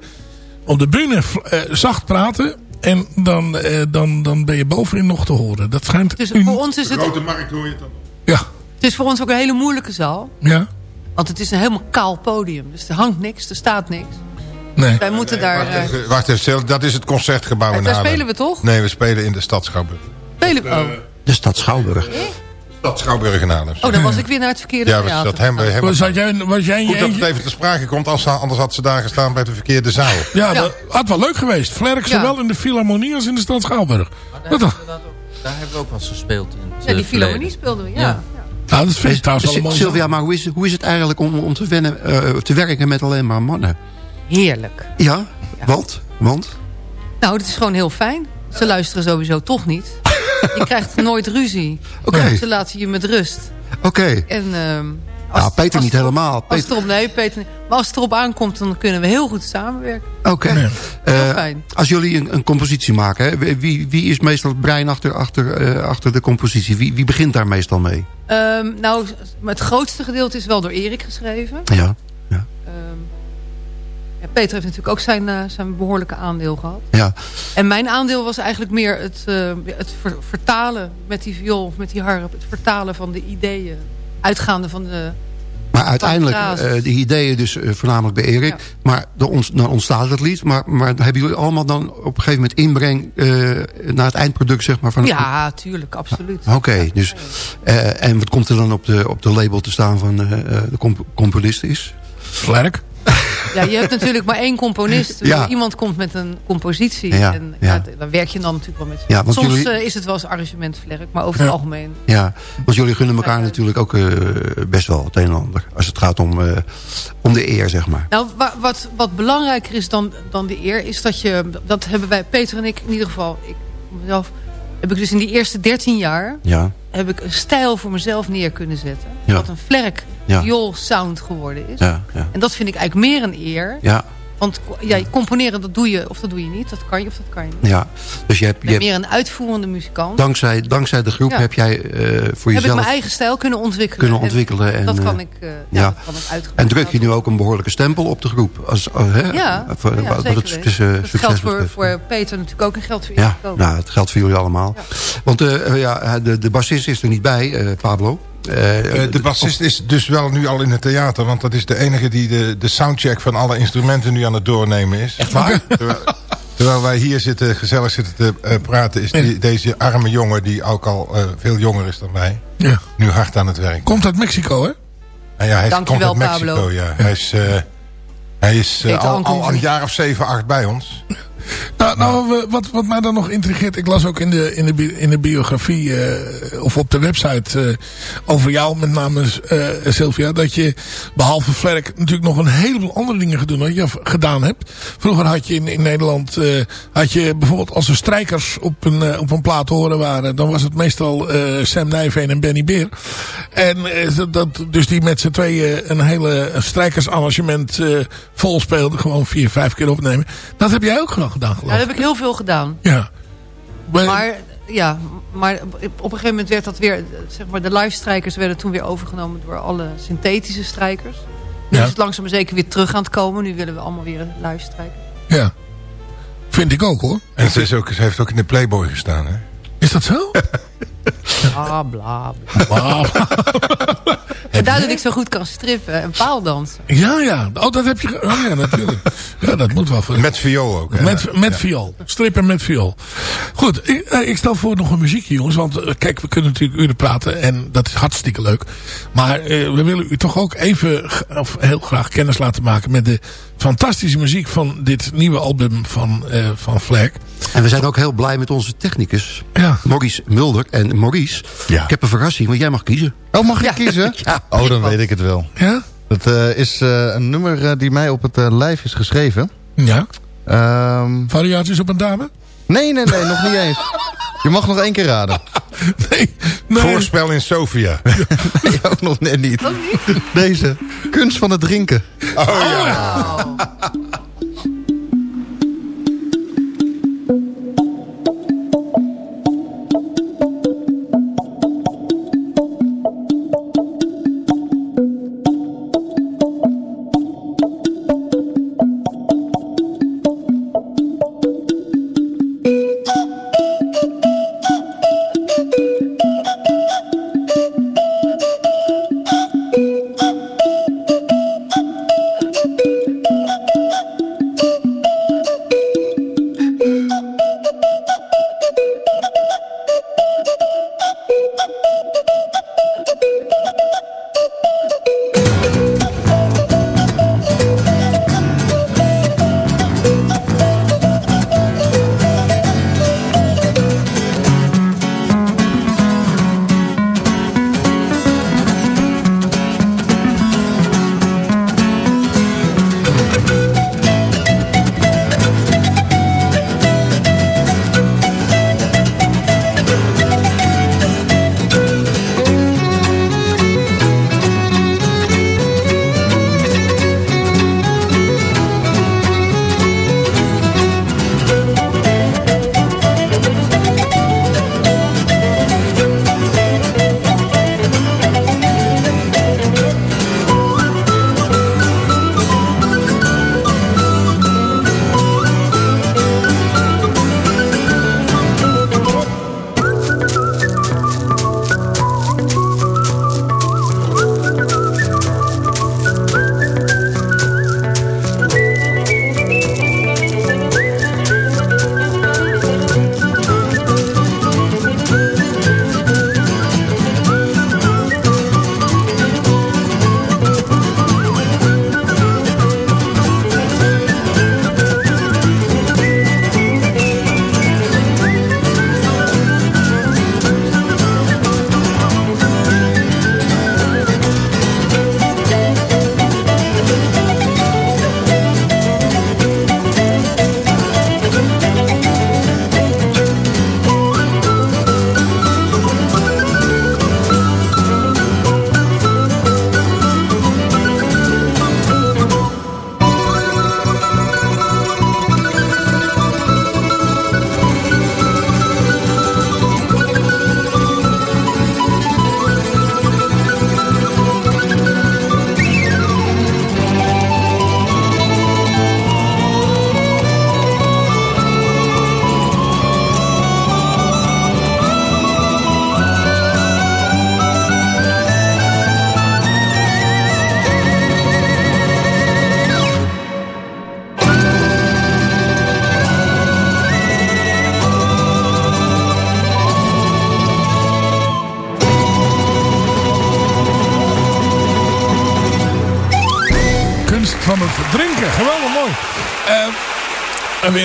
op de bühne eh, zacht praten. En dan, eh, dan, dan ben je bovenin nog te horen. Dat schijnt... Dus voor ons is het, Grote markt hoor je het dan. Ja, het is voor ons ook een hele moeilijke zaal. ja. Want het is een helemaal kaal podium. Dus er hangt niks, er staat niks. Nee. Wij moeten daar... Wacht eh, even, wacht even, dat is het concertgebouw in daar spelen we toch? Nee, we spelen in de Stad Schouwburg. Spelen we- oh. De stad Schouwburg. Stad Schouwburg in oh, dan was ik weer naar het verkeerde Ja, we- theater. dat hebben we helemaal... Was jij, was jij Goed dat het even te sprake komt, als, anders had ze daar gestaan bij de verkeerde zaal. Ja, Ja. dat had wel leuk geweest. Flerk Ja. zowel in de Philharmonie als in de stad Schouwburg. Daar Dat, hebben, we inderdaad ook, daar hebben we ook wel eens gespeeld in Ja, die eh, Philharmonie speelden we, ja. Ja. nou, dat vind ik trouwens wel een mooi. Sylvia, maar hoe is, hoe is het eigenlijk om, om te, wennen, eh, te werken met alleen maar mannen? Heerlijk. Ja? Want? Want? Nou, het is gewoon heel fijn. Ze luisteren sowieso toch niet. Je krijgt nooit ruzie. Oké. Ze laten je met rust. Oké. En ehm, Als, nou, Peter niet helemaal. Als Peter... het erop, nee, Peter niet. Maar als het erop aankomt, dan kunnen we heel goed samenwerken. Oké. Heel Eh, fijn. als jullie een, een compositie maken, hè, wie, wie is meestal het brein achter, achter, eh, achter de compositie? Wie, wie begint daar meestal mee? Ehm, nou, het grootste gedeelte is wel door Erik geschreven. Ja. Ehm, ja, Peter heeft natuurlijk ook zijn, eh, zijn behoorlijke aandeel gehad. Ja. En mijn aandeel was eigenlijk meer het, eh, het ver- vertalen met die viool of met die harp. Het vertalen van de ideeën. Uitgaande van de... Maar uiteindelijk, eh de ideeën dus eh, voornamelijk bij Erik. Maar er ont- dan ontstaat het lied. Maar, maar hebben jullie allemaal dan op een gegeven moment inbreng... eh, naar het eindproduct, zeg maar? Van het- Ja, tuurlijk, absoluut. Oké, dus... eh, en wat komt er dan op de, op de label te staan van eh, eh, de comp componist is? Vlerk. Ja, je hebt natuurlijk maar één componist. Ja. Iemand komt met een compositie. Ja, en ja. dan werk je dan natuurlijk wel met... Ja, want Soms jullie- eh, is het wel eens arrangementvlerk, maar over het algemeen... Ja, want jullie gunnen elkaar natuurlijk ook eh, best wel het een en ander. Als het gaat om, eh, om de eer, zeg maar. Nou, wa- wat, wat belangrijker is dan, dan de eer... is dat je... Dat hebben wij, Peter en ik in ieder geval... Ik, mezelf, heb ik dus in die eerste 13 jaar... Ja, heb ik een stijl voor mezelf neer kunnen zetten. Ja. Wat een vlerk Ja. sound geworden is. ja. En dat vind ik eigenlijk meer een eer. Ja, Want ja, componeren, dat doe je of dat doe je niet. Dat kan je of dat kan je niet. ja. Dus je hebt, je hebt meer een uitvoerende muzikant. dankzij, dankzij de groep Ja. heb jij eh, voor heb ik jezelf mijn eigen stijl kunnen ontwikkelen. kunnen En ontwikkelen. En, dat kan eh, ik, eh, ja, ja. dat kan ik En druk je nu ook een behoorlijke stempel op de groep? Als, hè? Ja, Voor- ja, zeker het dat geldt voor, voor Peter natuurlijk ook en geldt voor Ja, Erik ook. nou, het geldt voor jullie allemaal. Want ja, de, de bassist is er niet bij, Pablo. Eh, Eh, de bassist is dus wel nu al in het theater. Want dat is de enige die de, de soundcheck van alle instrumenten nu aan het doornemen is. Echt waar? Terwijl, terwijl wij hier zitten, gezellig zitten te eh, praten... is die, deze arme jongen, die ook al eh, veel jonger is dan wij... Ja. nu hard aan het werk. Komt uit Mexico, hè? Ja, hij komt uit Mexico, Pablo. ja. Hij is, eh, hij is al, al een jaar of zeven, acht bij ons. Nou, nou wat, wat mij dan nog intrigeert... ik las ook in de, in de, in de biografie... eh, of op de website eh, over jou, met name eh, Sylvia... dat je behalve Flerk natuurlijk nog een heleboel andere dingen gedaan, gedaan hebt. Vroeger had je in, in Nederland... had je bijvoorbeeld als er strijkers op een, op een plaat horen waren... dan was het meestal Sam Nijveen en Benny Beer. En dat- dus die met z'n tweeën een hele strijkersarrangement vol speelden. Gewoon vier, vijf keer opnemen. Dat heb jij ook nog gedaan, geloof Ja, dat heb ik heel veel gedaan. Ja. Maar, Maar, ja, maar op een gegeven moment werd dat weer... Zeg maar, de live strijkers werden toen weer overgenomen door alle synthetische strijkers. Nu Ja. is het langzaam maar zeker weer terug aan het komen. Nu willen we allemaal weer een live strijker. ja. Vind ik ook hoor. En ze, is ook, ze heeft ook in de Playboy gestaan, hè? Is dat zo? Bla, bla, bla. Vandaar dat ik zo goed kan strippen en paaldansen. Ja, ja. Oh, dat heb je... Oh ja, natuurlijk. Ja, dat moet wel. Voor... Met viool ook, hè? Met, met viool. Strippen met viool. Goed, ik, eh, ik stel voor nog een muziekje, jongens. Want eh, kijk, we kunnen natuurlijk uren praten. En dat is hartstikke leuk. Maar eh, we willen u toch ook even, of heel graag kennis laten maken... met de fantastische muziek van dit nieuwe album van, eh van Flag. En we zijn ook heel blij met onze technicus, Ja. Maurice Mulder. En Maurice, Ja. ik heb een verrassing, want jij mag kiezen. Oh, mag ik kiezen? Ja. Oh, dan weet ik het wel. Ja? Dat eh, is eh, een nummer eh, die mij op het eh, lijf is geschreven. Ja. Ehm, Variaties op een dame? nee, nee, nee, nog niet eens. Je mag nog één keer raden. Nee. nee. Voorspel in Sofia. Nee, ook nog net niet. Deze. Kunst van het drinken. Oh ja. van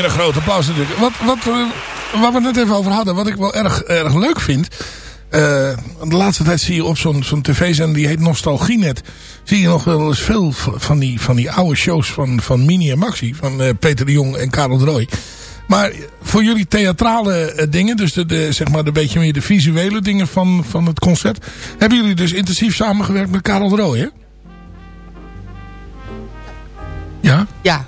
weer een groot applaus natuurlijk. Wat, wat, waar we het net even over hadden, wat ik wel erg, erg leuk vind... Uh, de laatste tijd zie je op zo'n zo'n tv-zender, die heet Nostalgienet... zie je nog wel eens veel van die, van die oude shows van, van Mini en Maxi... van uh, Peter de Jong en Karel de Roy. Maar voor jullie theatrale uh, dingen, dus de, de, zeg maar de beetje meer de visuele dingen van, van het concert... hebben jullie dus intensief samengewerkt met Karel de Roy, hè? Ja? Ja.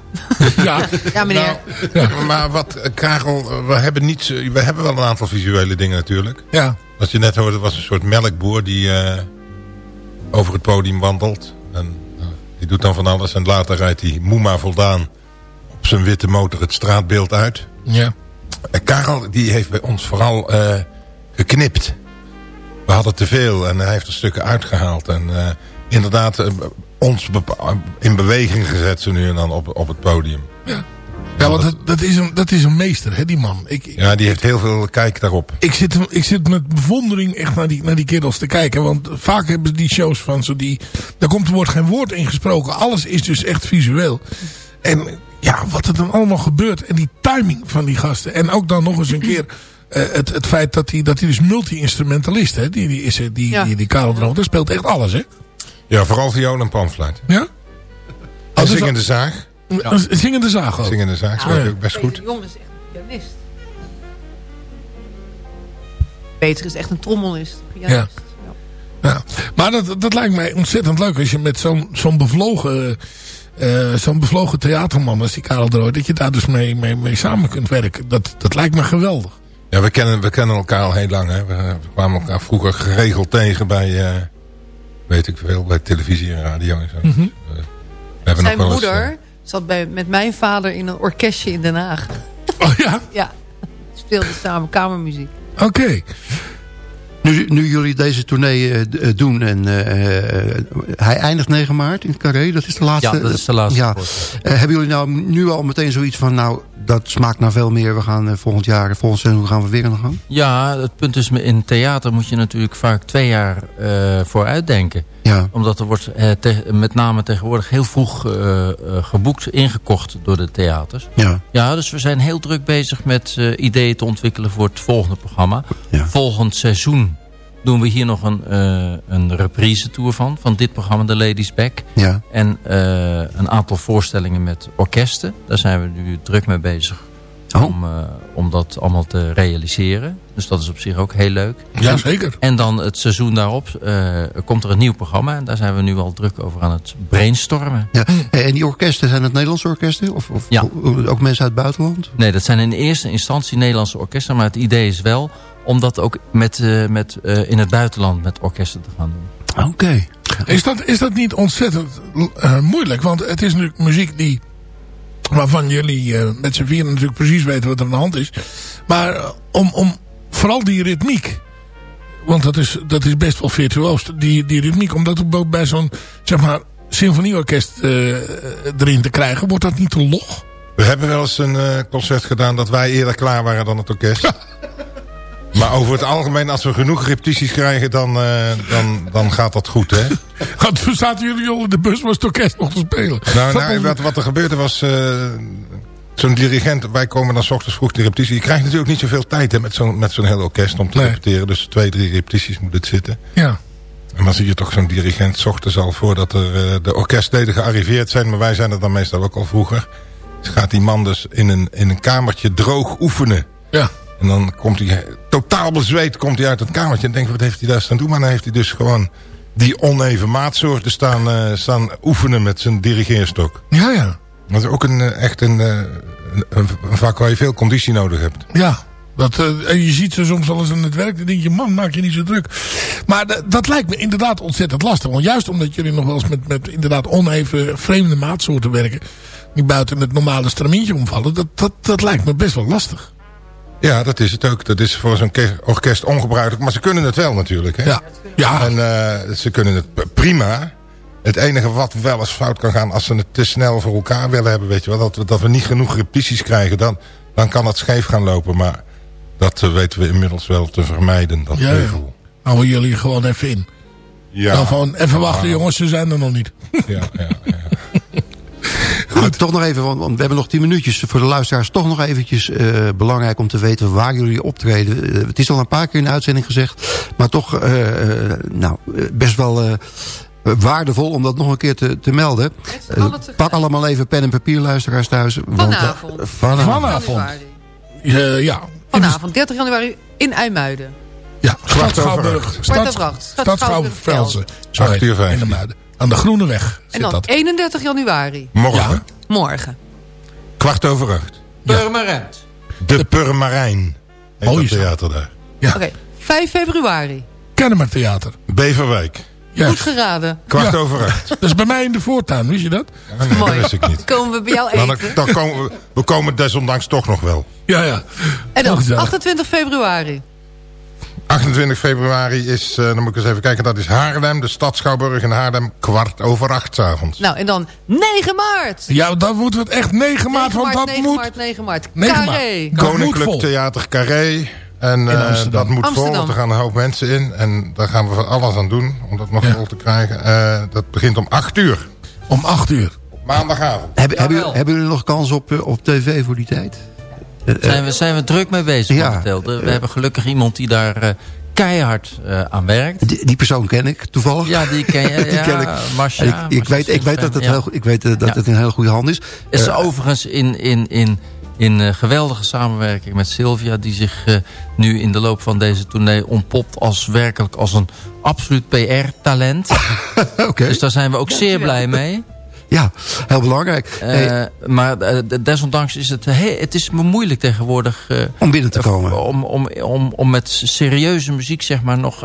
Ja, ja meneer. Nou, ja. Maar wat, Karel, we hebben, niet, we hebben wel een aantal visuele dingen natuurlijk. Ja. Wat je net hoorde was een soort melkboer die uh, over het podium wandelt. En uh, die doet dan van alles. En later rijdt hij moema voldaan op zijn witte motor het straatbeeld uit. Ja. En Karel die heeft bij ons vooral uh, geknipt. We hadden te veel en hij heeft er stukken uitgehaald. En inderdaad ons in beweging gezet zo nu en dan op, op het podium. Ja. Ja, want dat, dat, is een, dat is een meester, hè, die man. Ik, ja, die heeft heel veel kijk daarop. Ik zit, ik zit met bewondering echt naar die, naar die kerels te kijken. Want vaak hebben ze die shows van zo die... Daar komt, er wordt geen woord in gesproken. Alles is dus echt visueel. En ja, wat er dan allemaal gebeurt. En die timing van die gasten. En ook dan nog eens een keer... Uh, het, het feit dat hij, dat hij dus multi-instrumentalist, hè, die, die, is, die, die, die, die Karel Droog, dat speelt echt alles, hè? Ja, vooral viool en pamfluit. Ja? En oh, zingende zaag. Ja. Zingende zaag ook. Zingende zaag speelt ook best goed. jongen is echt een pianist. Peter is echt een trommelist. Pianist. Ja. ja. Maar dat, dat lijkt mij ontzettend leuk als je met zo'n zo'n bevlogen... Uh, zo'n bevlogen theaterman als die Karel Drooy... dat je daar dus mee, mee, mee samen kunt werken. Dat, dat lijkt me geweldig. Ja, we kennen, we kennen elkaar al heel lang. Hè. We, we kwamen elkaar vroeger geregeld tegen bij... Uh, weet ik veel, bij televisie en radio en zo. Mm -hmm. uh, we hebben Zijn nog wel moeder eens, zat bij, met mijn vader in een orkestje in Den Haag. Oh ja? Ja, speelden samen kamermuziek. Oké. Okay. Nu, nu jullie deze tournee uh, doen en uh, hij eindigt 9 maart in het Carré, dat is de laatste. Ja, dat is de laatste. Ja. hebben jullie nou nu al meteen zoiets van, nou, dat smaakt naar veel meer. We gaan volgend jaar, volgend seizoen gaan we weer aan de gang? Ja, het punt is, in theater moet je natuurlijk vaak twee jaar vooruit denken. Ja. Omdat er wordt te, met name tegenwoordig heel vroeg geboekt, ingekocht door de theaters. Ja. Ja, dus we zijn heel druk bezig met ideeën te ontwikkelen voor het volgende programma. Ja. Volgend seizoen doen we hier nog een, uh, een reprise tour van. Van dit programma, The Ladies Back. Ja. En een aantal voorstellingen met orkesten. Daar zijn we nu druk mee bezig. Oh. Om, uh, om dat allemaal te realiseren. Dus dat is op zich ook heel leuk. Ja, zeker. En dan het seizoen daarop komt er een nieuw programma. En daar zijn we nu al druk over aan het brainstormen. Ja. En die orkesten, zijn het Nederlandse orkesten? Of, of ja. ook mensen uit het buitenland? Nee, dat zijn in eerste instantie Nederlandse orkesten. Maar het idee is wel om dat ook met, uh, met, uh, in het buitenland met orkesten te gaan doen. Oké. Okay. Is, dat, is dat niet ontzettend uh, moeilijk? Want het is natuurlijk muziek die... waarvan jullie met z'n vieren natuurlijk precies weten wat er aan de hand is. Maar om, om vooral die ritmiek... want dat is, dat is best wel virtuoos, die, die ritmiek... om dat ook bij zo'n, zeg maar, symfonieorkest erin te krijgen... wordt dat niet te log? We hebben wel eens een concert gedaan dat wij eerder klaar waren dan het orkest. Maar over het algemeen, als we genoeg repetities krijgen, dan, uh, dan, dan gaat dat goed, hè? Toen zaten jullie al in de bus, was het orkest nog te spelen. Nou, nou wat, wat er gebeurde was, uh, zo'n dirigent, wij komen dan s ochtends vroeg de repetitie. Je krijgt natuurlijk niet zoveel tijd hè, met zo'n met zo'n heel orkest om te nee. repeteren. Dus twee, drie repetities moet het zitten. Ja. En dan zie je toch zo'n dirigent s ochtends al voordat er, uh, de orkestleden gearriveerd zijn. Maar wij zijn er dan meestal ook al vroeger. Dus gaat die man dus in een, in een kamertje droog oefenen. Ja. En dan komt hij totaal bezweet komt hij uit het kamertje. En denkt, wat heeft hij daar staan doen? Maar dan heeft hij dus gewoon die oneven maatsoorten staan, uh, staan oefenen met zijn dirigeerstok. Ja, ja. Dat is ook een, echt een, een, een, vak waar je veel conditie nodig hebt. Ja, dat, uh, en je ziet ze soms wel eens aan het werk. Dan denk je, man, maak je niet zo druk. Maar dat lijkt me inderdaad ontzettend lastig. Want juist omdat jullie nog wel eens met, met inderdaad oneven vreemde maatsoorten werken. Die buiten het normale stramintje omvallen. Dat, dat, dat lijkt me best wel lastig. Ja, dat is het ook. Dat is voor zo'n orkest ongebruikelijk. Maar ze kunnen het wel natuurlijk. Hè? Ja. ja. En uh, ze kunnen het prima. Het enige wat wel eens fout kan gaan... als ze het te snel voor elkaar willen hebben... weet je wel, dat we, dat we niet genoeg repetities krijgen... dan, dan kan het scheef gaan lopen. Maar dat uh, weten we inmiddels wel te vermijden. Dat ja, gevoel. Ja. Houden jullie gewoon even in. Ja. Nou, gewoon even wachten jongens, ze zijn er nog niet. Ja, ja, ja. Goed. Toch nog even, want, want we hebben nog tien minuutjes. Voor de luisteraars toch nog eventjes uh, belangrijk om te weten waar jullie optreden. Uh, het is al een paar keer in de uitzending gezegd. Maar toch, uh, nou, best wel waardevol om dat nog een keer te, te melden. pak allemaal even pen en papier, luisteraars thuis. Vanavond. Want, vanavond. vanavond. ja. Vanavond, 30 januari in IJmuiden. Ja, Stad Schouwburg. Stad Schouwvelsen. Sorry, in de Muiden. Aan de Groene Weg En dan dat. 31 januari. Morgen. Ja. Morgen. Kwart over acht. Purmerend. De Purmerijn. Mooi theater daar. Ja. Oké, okay. 5 februari. Kennemer Theater. Beverwijk. Yes. Goed geraden. Kwart over acht. Dat is bij mij in de voortuin, wist je dat? Ja, nee, Mooi. Dat wist ik niet. Komen we bij jou eten? Dan, dan komen we, we komen desondanks toch nog wel. Ja, ja. En dan 28 februari. 28 februari is, uh, dan moet ik eens even kijken, dat is Haarlem. De stad Schouwburg in Haarlem, kwart over acht avonds. Nou, en dan 9 maart. Ja, dan moeten we het echt 9 maart, 9 maart want dat 9 moet... maart, 9 maart, 9 Carré. Maart. Koninklijk Theater Carré. En uh, dat moet Amsterdam. vol, er gaan een hoop mensen in. En daar gaan we van alles aan doen om dat nog ja. vol te krijgen. Uh, dat begint om 8 uur. Om 8 uur? Op maandagavond. Hebben, hebben, hebben jullie nog kans op, op tv voor die tijd? Zijn we, zijn we druk mee bezig ja. We hebben gelukkig iemand die daar uh, keihard uh, aan werkt. Die, die, persoon ken ik toevallig. Ja, die ken je. die ja, ken ik. Marcia, ik, ik, weet, ik weet dat het, heel, ik weet, uh, dat ja. het een heel goede hand is. Is uh, overigens in, in, in, in uh, geweldige samenwerking met Sylvia... die zich uh, nu in de loop van deze tournee ontpopt als werkelijk als een absoluut PR-talent. okay. Dus daar zijn we ook zeer blij mee. Ja, heel belangrijk. Uh, hey. Maar uh, desondanks is het, hey, het is me moeilijk tegenwoordig... Uh, om binnen te komen. Om, om, om, om met serieuze muziek zeg maar nog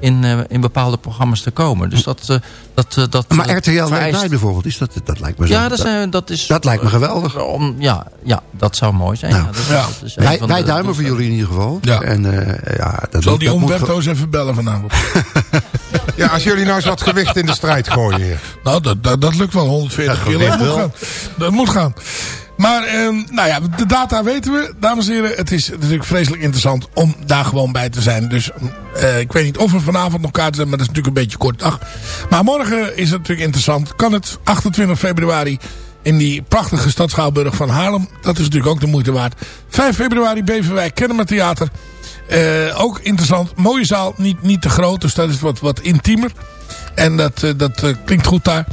in, in bepaalde programma's te komen. Dus dat... dat, dat maar RTL vereist... bijvoorbeeld, is dat, dat lijkt me zo. Ja, dat, zijn, dat, is, dat lijkt me geweldig. Om, ja, ja, dat zou mooi zijn. Nou, ja, dat, ja. Dat is wij wij duimen voor jullie in ieder geval. Ja. En, ja, dat Zal die Umberto's even bellen vanavond? ja, als jullie nou eens wat gewicht in de strijd gooien hier. Nou, dat, dat, dat lukt wel 140 kilo. Dat moet gaan. Dat moet gaan. Maar, eh, nou ja, de data weten we. Dames en heren, het is natuurlijk vreselijk interessant om daar gewoon bij te zijn. Dus uh, ik weet niet of er vanavond nog kaarten zijn, maar dat is natuurlijk een beetje kort dag. Maar morgen is het natuurlijk interessant. Kan het 28 februari in die prachtige stad Schouwburg van Haarlem. Dat is natuurlijk ook de moeite waard. 5 februari Beverwijk, Kennemer Theater. Uh, ook interessant. Mooie zaal, niet, niet te groot, dus dat is wat, wat intiemer. En dat, uh, dat klinkt goed daar.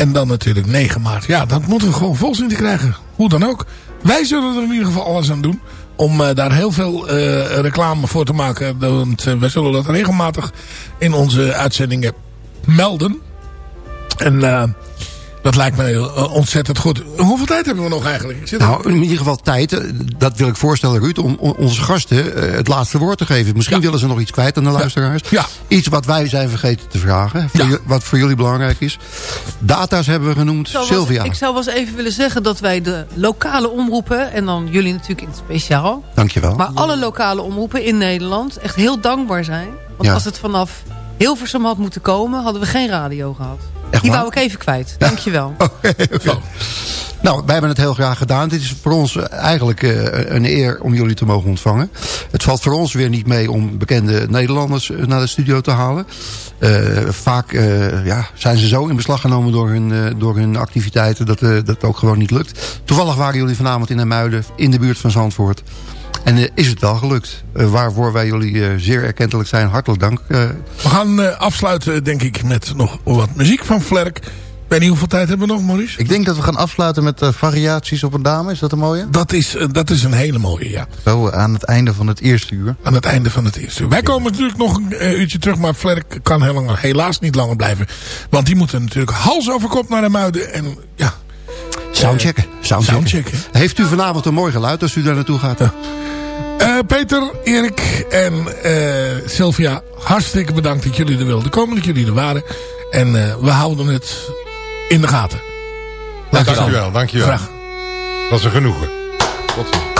En dan natuurlijk 9 maart. Ja, dat moeten we gewoon vol zien te krijgen. Hoe dan ook. Wij zullen er in ieder geval alles aan doen. Om uh, daar heel veel uh, reclame voor te maken. Want uh, wij zullen dat regelmatig in onze uitzendingen melden. En dat lijkt me ontzettend goed. Hoeveel tijd hebben we nog eigenlijk? Zit nou, in ieder geval tijd. Dat wil ik voorstellen, Ruud, om onze gasten het laatste woord te geven. Misschien ja. willen ze nog iets kwijt aan de luisteraars. Ja. Iets wat wij zijn vergeten te vragen. Voor ja. Wat voor jullie belangrijk is. Data's hebben we genoemd. Ik Sylvia. ik zou wel eens even willen zeggen dat wij de lokale omroepen... en dan jullie natuurlijk in het speciaal... Dankjewel. maar alle lokale omroepen in Nederland echt heel dankbaar zijn. Want ja. als het vanaf Hilversum had moeten komen... hadden we geen radio gehad. Echt Die wou ik even kwijt. Dankjewel. Ja. Okay, okay. Nou, wij hebben het heel graag gedaan. Dit is voor ons eigenlijk uh, een eer om jullie te mogen ontvangen. Het valt voor ons weer niet mee om bekende Nederlanders naar de studio te halen. Uh, vaak uh, ja, zijn ze zo in beslag genomen door hun, door hun activiteiten... dat dat ook gewoon niet lukt. Toevallig waren jullie vanavond in Muiden in de buurt van Zandvoort. En uh, is het wel gelukt. Uh, waarvoor wij jullie uh, zeer erkentelijk zijn. Hartelijk dank. We gaan afsluiten denk ik met nog wat muziek van Flerk. Ik weet niet hoeveel tijd hebben we nog, Maurice? Ik denk dat we gaan afsluiten met variaties op een dame. Is dat een mooie? Dat is, dat is een hele mooie, ja. Zo, aan het einde van het eerste uur. Aan het einde van het eerste uur. Wij komen natuurlijk nog een uurtje terug. Maar Flerk kan heel helaas niet langer blijven. Want die moeten natuurlijk hals over kop naar de muiden. En ja... Soundchecken. Soundchecken. Soundchecken. Heeft u vanavond een mooi geluid als u daar naartoe gaat? Ja. Uh, Peter, Erik en uh, Sylvia, hartstikke bedankt dat jullie er wilden komen, dat jullie er waren. En uh, we houden het in de gaten. Dankjewel, dankjewel. Graag. Dat is een genoegen. Tot ziens.